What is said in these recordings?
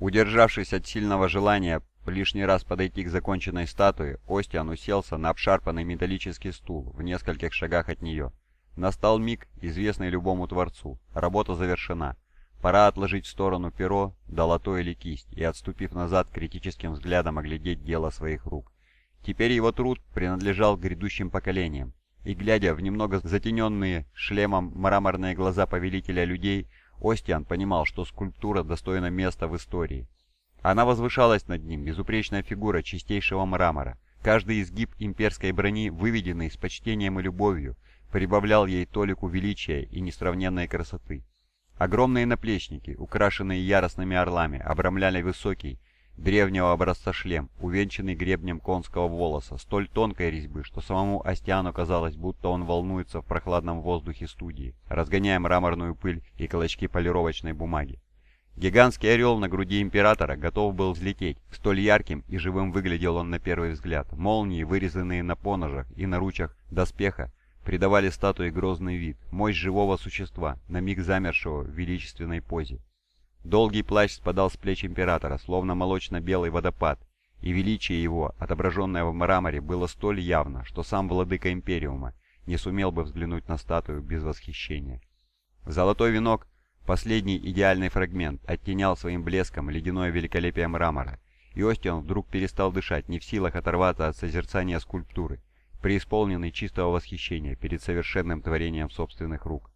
Удержавшись от сильного желания лишний раз подойти к законченной статуе, Остиан уселся на обшарпанный металлический стул в нескольких шагах от нее. Настал миг, известный любому творцу. Работа завершена. Пора отложить в сторону перо, долото или кисть, и, отступив назад, критическим взглядом оглядеть дело своих рук. Теперь его труд принадлежал грядущим поколениям, и, глядя в немного затененные шлемом мраморные глаза повелителя людей, Остиан понимал, что скульптура достойна места в истории. Она возвышалась над ним, безупречная фигура чистейшего мрамора. Каждый изгиб имперской брони, выведенный с почтением и любовью, прибавлял ей толику величия и несравненной красоты. Огромные наплечники, украшенные яростными орлами, обрамляли высокий, древнего образца шлем, увенчанный гребнем конского волоса, столь тонкой резьбы, что самому Астиану казалось, будто он волнуется в прохладном воздухе студии, разгоняя мраморную пыль и клочки полировочной бумаги. Гигантский орел на груди императора готов был взлететь. Столь ярким и живым выглядел он на первый взгляд. Молнии, вырезанные на поножах и наручах доспеха, придавали статуе грозный вид, мощь живого существа, на миг замершего в величественной позе. Долгий плащ спадал с плеч императора, словно молочно-белый водопад, и величие его, отображенное в мраморе, было столь явно, что сам владыка Империума не сумел бы взглянуть на статую без восхищения. Золотой венок, последний идеальный фрагмент, оттенял своим блеском ледяное великолепие мрамора, и Остиан вдруг перестал дышать, не в силах оторваться от созерцания скульптуры, преисполненный чистого восхищения перед совершенным творением собственных рук.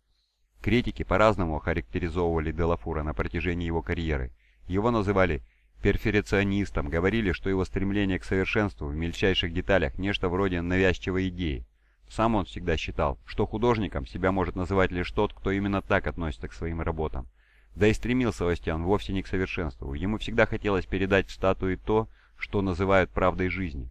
Критики по-разному характеризовывали Делафура на протяжении его карьеры. Его называли перфекционистом, говорили, что его стремление к совершенству в мельчайших деталях – нечто вроде навязчивой идеи. Сам он всегда считал, что художником себя может называть лишь тот, кто именно так относится к своим работам. Да и стремился Остиан вовсе не к совершенству. Ему всегда хотелось передать в статуе то, что называют правдой жизни.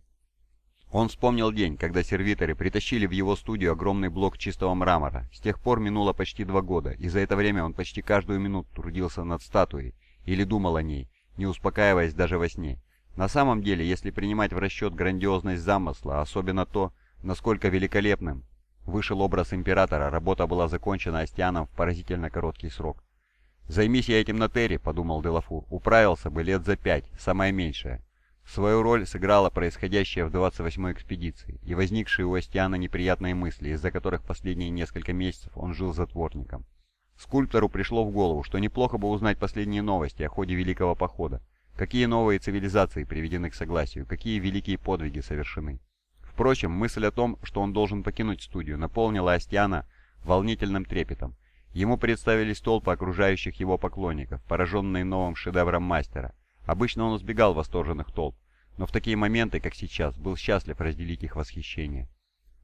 Он вспомнил день, когда сервиторы притащили в его студию огромный блок чистого мрамора. С тех пор минуло почти два года, и за это время он почти каждую минуту трудился над статуей или думал о ней, не успокаиваясь даже во сне. На самом деле, если принимать в расчет грандиозность замысла, особенно то, насколько великолепным вышел образ императора, работа была закончена Астианом в поразительно короткий срок. «Займись я этим на Терре», — подумал Делафур, — «управился бы лет за пять, самое меньшее». Свою роль сыграло происходящее в 28-й экспедиции и возникшие у Астиана неприятные мысли, из-за которых последние несколько месяцев он жил затворником. Скульптору пришло в голову, что неплохо бы узнать последние новости о ходе Великого Похода, какие новые цивилизации приведены к согласию, какие великие подвиги совершены. Впрочем, мысль о том, что он должен покинуть студию, наполнила Астиана волнительным трепетом. Ему представились толпы окружающих его поклонников, пораженные новым шедевром мастера. Обычно он избегал восторженных толп, но в такие моменты, как сейчас, был счастлив разделить их восхищение.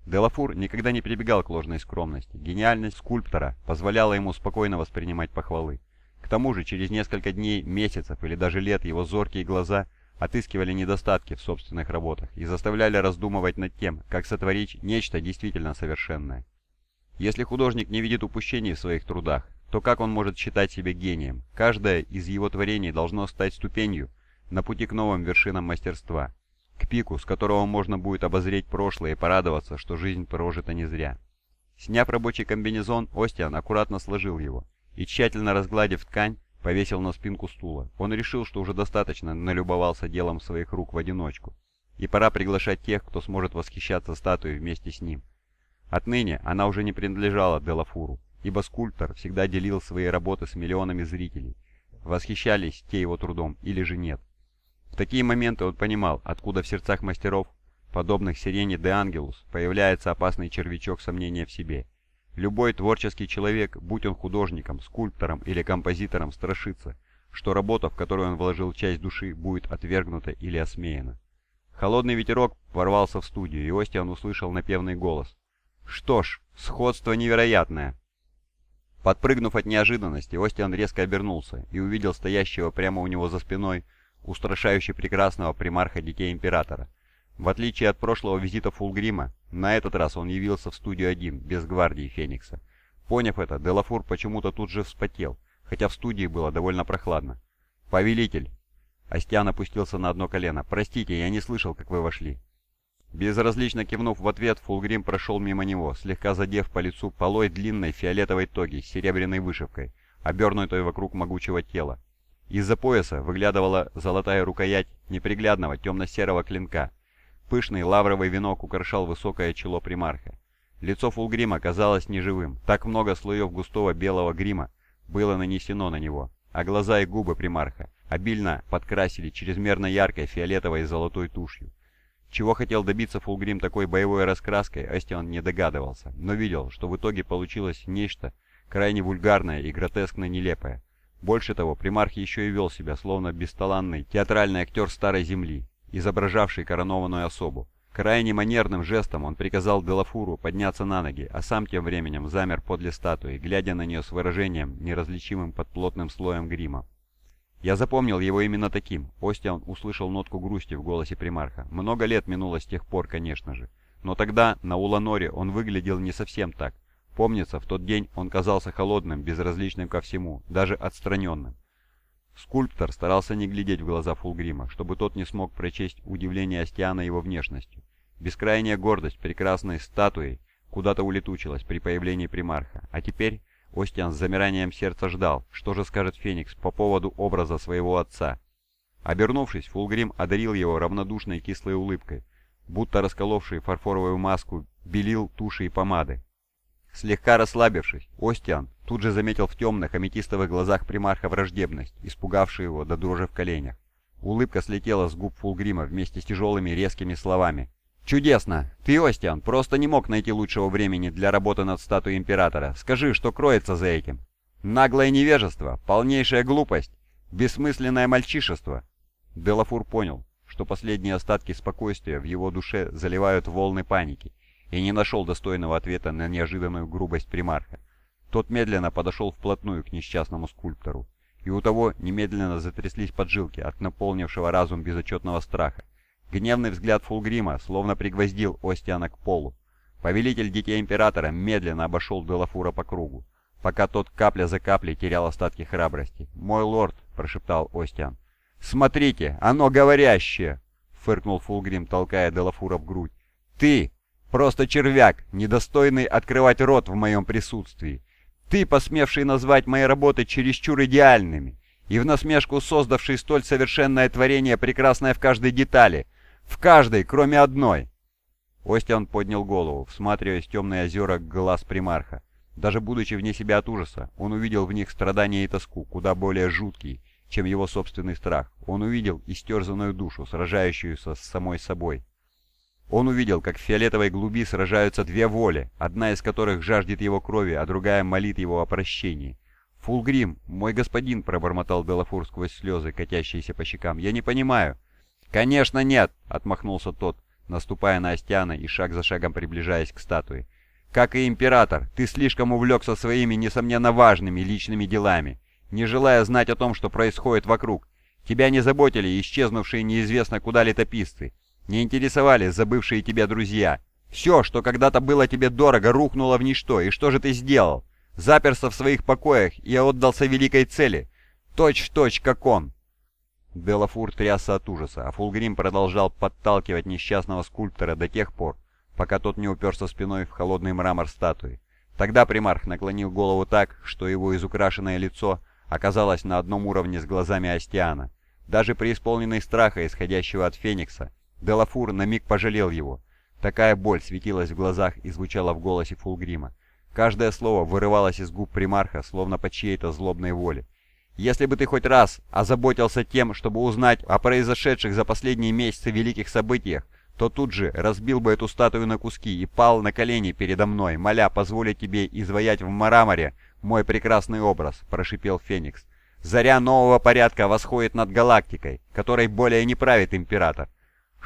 Делафур никогда не прибегал к ложной скромности. Гениальность скульптора позволяла ему спокойно воспринимать похвалы. К тому же, через несколько дней, месяцев или даже лет его зоркие глаза отыскивали недостатки в собственных работах и заставляли раздумывать над тем, как сотворить нечто действительно совершенное. Если художник не видит упущений в своих трудах, то как он может считать себя гением? Каждое из его творений должно стать ступенью на пути к новым вершинам мастерства, к пику, с которого можно будет обозреть прошлое и порадоваться, что жизнь прожита не зря. Сняв рабочий комбинезон, Остиан аккуратно сложил его и, тщательно разгладив ткань, повесил на спинку стула. Он решил, что уже достаточно налюбовался делом своих рук в одиночку, и пора приглашать тех, кто сможет восхищаться статуей вместе с ним. Отныне она уже не принадлежала Делафуру, ибо скульптор всегда делил свои работы с миллионами зрителей. Восхищались те его трудом или же нет. В такие моменты он понимал, откуда в сердцах мастеров, подобных Сирене де Ангелус, появляется опасный червячок сомнения в себе. Любой творческий человек, будь он художником, скульптором или композитором, страшится, что работа, в которую он вложил часть души, будет отвергнута или осмеяна. Холодный ветерок ворвался в студию, и Остиан услышал напевный голос. «Что ж, сходство невероятное!» Подпрыгнув от неожиданности, Остиан резко обернулся и увидел стоящего прямо у него за спиной устрашающе прекрасного примарха Детей Императора. В отличие от прошлого визита Фулгрима, на этот раз он явился в студию один, без гвардии Феникса. Поняв это, Делафур почему-то тут же вспотел, хотя в студии было довольно прохладно. «Повелитель!» Остиан опустился на одно колено. «Простите, я не слышал, как вы вошли». Безразлично кивнув в ответ, Фулгрим прошел мимо него, слегка задев по лицу полой длинной фиолетовой тоги с серебряной вышивкой, обернутой вокруг могучего тела. Из-за пояса выглядывала золотая рукоять неприглядного темно-серого клинка. Пышный лавровый венок украшал высокое чело примарха. Лицо Фулгрима казалось неживым, так много слоев густого белого грима было нанесено на него, а глаза и губы примарха обильно подкрасили чрезмерно яркой фиолетовой и золотой тушью. Чего хотел добиться Фулгрим такой боевой раскраской, Эстион не догадывался, но видел, что в итоге получилось нечто крайне вульгарное и гротескно нелепое. Больше того, примарх еще и вел себя, словно бесталанный театральный актер старой земли, изображавший коронованную особу. Крайне манерным жестом он приказал Делафуру подняться на ноги, а сам тем временем замер подле статуи, глядя на нее с выражением, неразличимым под плотным слоем грима. Я запомнил его именно таким. Остиан услышал нотку грусти в голосе примарха. Много лет минуло с тех пор, конечно же. Но тогда, на Уланоре, он выглядел не совсем так. Помнится, в тот день он казался холодным, безразличным ко всему, даже отстраненным. Скульптор старался не глядеть в глаза Фулгрима, чтобы тот не смог прочесть удивление Астиана его внешностью. Бескрайняя гордость прекрасной статуей куда-то улетучилась при появлении примарха, а теперь Остиан с замиранием сердца ждал, что же скажет Феникс по поводу образа своего отца. Обернувшись, Фулгрим одарил его равнодушной кислой улыбкой, будто расколовший фарфоровую маску белил туши и помады. Слегка расслабившись, Остиан тут же заметил в темных аметистовых глазах примарха враждебность, испугавшую его до дрожи в коленях. Улыбка слетела с губ Фулгрима вместе с тяжелыми резкими словами. «Чудесно! Ты, Остиан, просто не мог найти лучшего времени для работы над статуей Императора. Скажи, что кроется за этим?» «Наглое невежество, полнейшая глупость, бессмысленное мальчишество!» Делафур понял, что последние остатки спокойствия в его душе заливают волны паники, и не нашел достойного ответа на неожиданную грубость примарха. Тот медленно подошел вплотную к несчастному скульптору, и у того немедленно затряслись поджилки от наполнившего разум безотчетного страха. Гневный взгляд Фулгрима словно пригвоздил Остиана к полу. Повелитель Детей Императора медленно обошел Делафура по кругу, пока тот капля за каплей терял остатки храбрости. «Мой лорд», — прошептал Остиан. «Смотрите, оно говорящее!» — фыркнул Фулгрим, толкая Делафура в грудь. «Ты! Просто червяк, недостойный открывать рот в моем присутствии. Ты, посмевший назвать мои работы чересчур идеальными, и в насмешку создавший столь совершенное творение, прекрасное в каждой детали, в каждой, кроме одной. Остиан поднял голову, всматриваясь в темные озера глаз примарха. Даже будучи вне себя от ужаса, он увидел в них страдания и тоску, куда более жуткие, чем его собственный страх. Он увидел истерзанную душу, сражающуюся с самой собой. Он увидел, как в фиолетовой глуби сражаются две воли, одна из которых жаждет его крови, а другая молит его о прощении. «Фулгрим, мой господин», — пробормотал Делафур сквозь слезы, катящиеся по щекам, — «я не понимаю». «Конечно нет», — отмахнулся тот, наступая на Остиана и шаг за шагом приближаясь к статуе. «Как и император, ты слишком увлекся своими, несомненно, важными личными делами, не желая знать о том, что происходит вокруг. Тебя не заботили исчезнувшие неизвестно куда летописцы, не интересовали забывшие тебя друзья. Все, что когда-то было тебе дорого, рухнуло в ничто. И что же ты сделал? Заперся в своих покоях и отдался великой цели. Точь в точь, как он. Делафур трясся от ужаса, а Фулгрим продолжал подталкивать несчастного скульптора до тех пор, пока тот не уперся спиной в холодный мрамор статуи. Тогда примарх наклонил голову так, что его изукрашенное лицо оказалось на одном уровне с глазами Астиана. Даже при исполненной страха, исходящего от Феникса, Делафур на миг пожалел его. Такая боль светилась в глазах и звучала в голосе Фулгрима. Каждое слово вырывалось из губ примарха, словно по чьей-то злобной воле. «Если бы ты хоть раз озаботился тем, чтобы узнать о произошедших за последние месяцы великих событиях, то тут же разбил бы эту статую на куски и пал на колени передо мной, моля позволить тебе изваять в Мараморе мой прекрасный образ», — прошипел Феникс. «Заря нового порядка восходит над галактикой, которой более не правит император.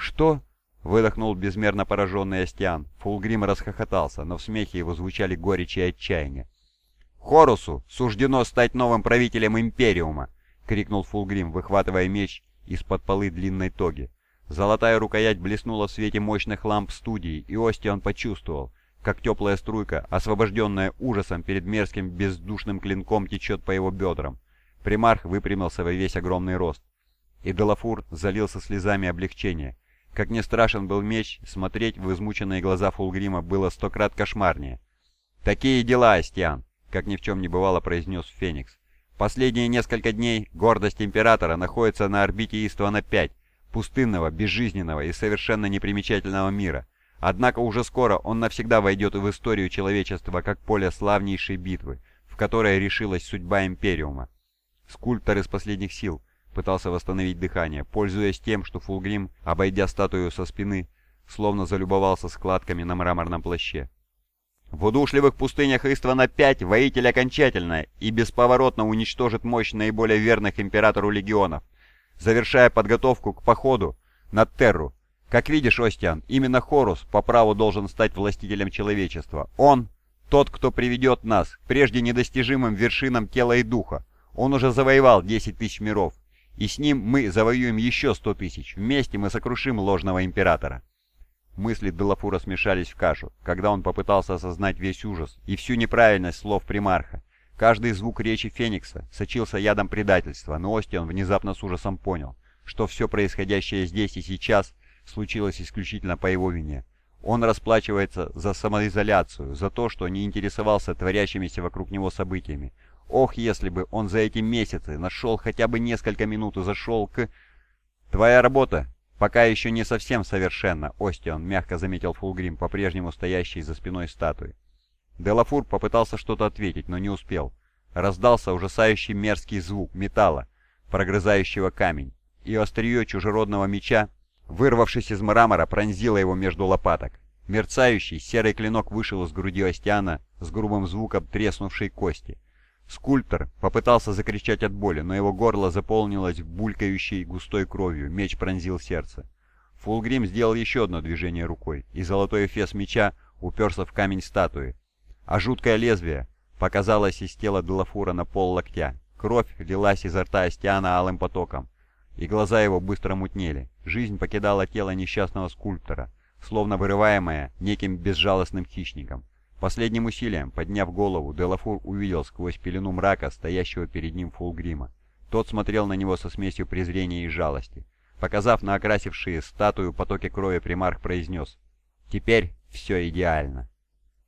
«Что?» — выдохнул безмерно пораженный Астиан. Фулгрим расхохотался, но в смехе его звучали горечь и отчаяние. «Хорусу суждено стать новым правителем Империума!» — крикнул Фулгрим, выхватывая меч из-под полы длинной тоги. Золотая рукоять блеснула в свете мощных ламп студии, и Остиан почувствовал, как теплая струйка, освобожденная ужасом перед мерзким бездушным клинком, течет по его бедрам. Примарх выпрямился во весь огромный рост, и Делафур залился слезами облегчения, как не страшен был меч, смотреть в измученные глаза Фулгрима было сто крат кошмарнее. «Такие дела, Астиан!» — как ни в чем не бывало произнес Феникс. Последние несколько дней гордость Императора находится на орбите Иствана-5, пустынного, безжизненного и совершенно непримечательного мира. Однако уже скоро он навсегда войдет в историю человечества как поле славнейшей битвы, в которой решилась судьба Империума. Скульптор из последних сил пытался восстановить дыхание, пользуясь тем, что Фулгрим, обойдя статую со спины, словно залюбовался складками на мраморном плаще. В удушливых пустынях Иствана-5 воитель окончательно и бесповоротно уничтожит мощь наиболее верных императору легионов, завершая подготовку к походу на Терру. Как видишь, Остиан, именно Хорус по праву должен стать властителем человечества. Он — тот, кто приведет нас к прежде недостижимым вершинам тела и духа. Он уже завоевал 10 тысяч миров, и с ним мы завоюем еще 100 тысяч. Вместе мы сокрушим ложного императора. Мысли Делафура смешались в кашу, когда он попытался осознать весь ужас и всю неправильность слов примарха. Каждый звук речи Феникса сочился ядом предательства, но Остиан внезапно с ужасом понял, что все происходящее здесь и сейчас случилось исключительно по его вине. Он расплачивается за самоизоляцию, за то, что не интересовался творящимися вокруг него событиями. Ох, если бы он за эти месяцы нашел хотя бы несколько минут и зашел к... «Твоя работа пока еще не совсем совершенна», — Остиан мягко заметил Фулгрим, по-прежнему стоящий за спиной статуи. Делафур попытался что-то ответить, но не успел. Раздался ужасающий мерзкий звук металла, прогрызающего камень, и острие чужеродного меча, вырвавшись из мрамора, пронзило его между лопаток. Мерцающий серый клинок вышел из груди Остиана с грубым звуком треснувшей кости. Скульптор попытался закричать от боли, но его горло заполнилось булькающей густой кровью, меч пронзил сердце. Фулгрим сделал еще одно движение рукой, и золотой эфес меча уперся в камень статуи, а жуткое лезвие показалось из тела Делафура на пол локтя. Кровь лилась изо рта Астиана алым потоком, и глаза его быстро мутнели. Жизнь покидала тело несчастного скульптора, словно вырываемая неким безжалостным хищником. Последним усилием, подняв голову, Делафур увидел сквозь пелену мрака стоящего перед ним Фулгрима. Тот смотрел на него со смесью презрения и жалости. Показав на окрасившие статую потоки крови, примарх произнес «Теперь все идеально».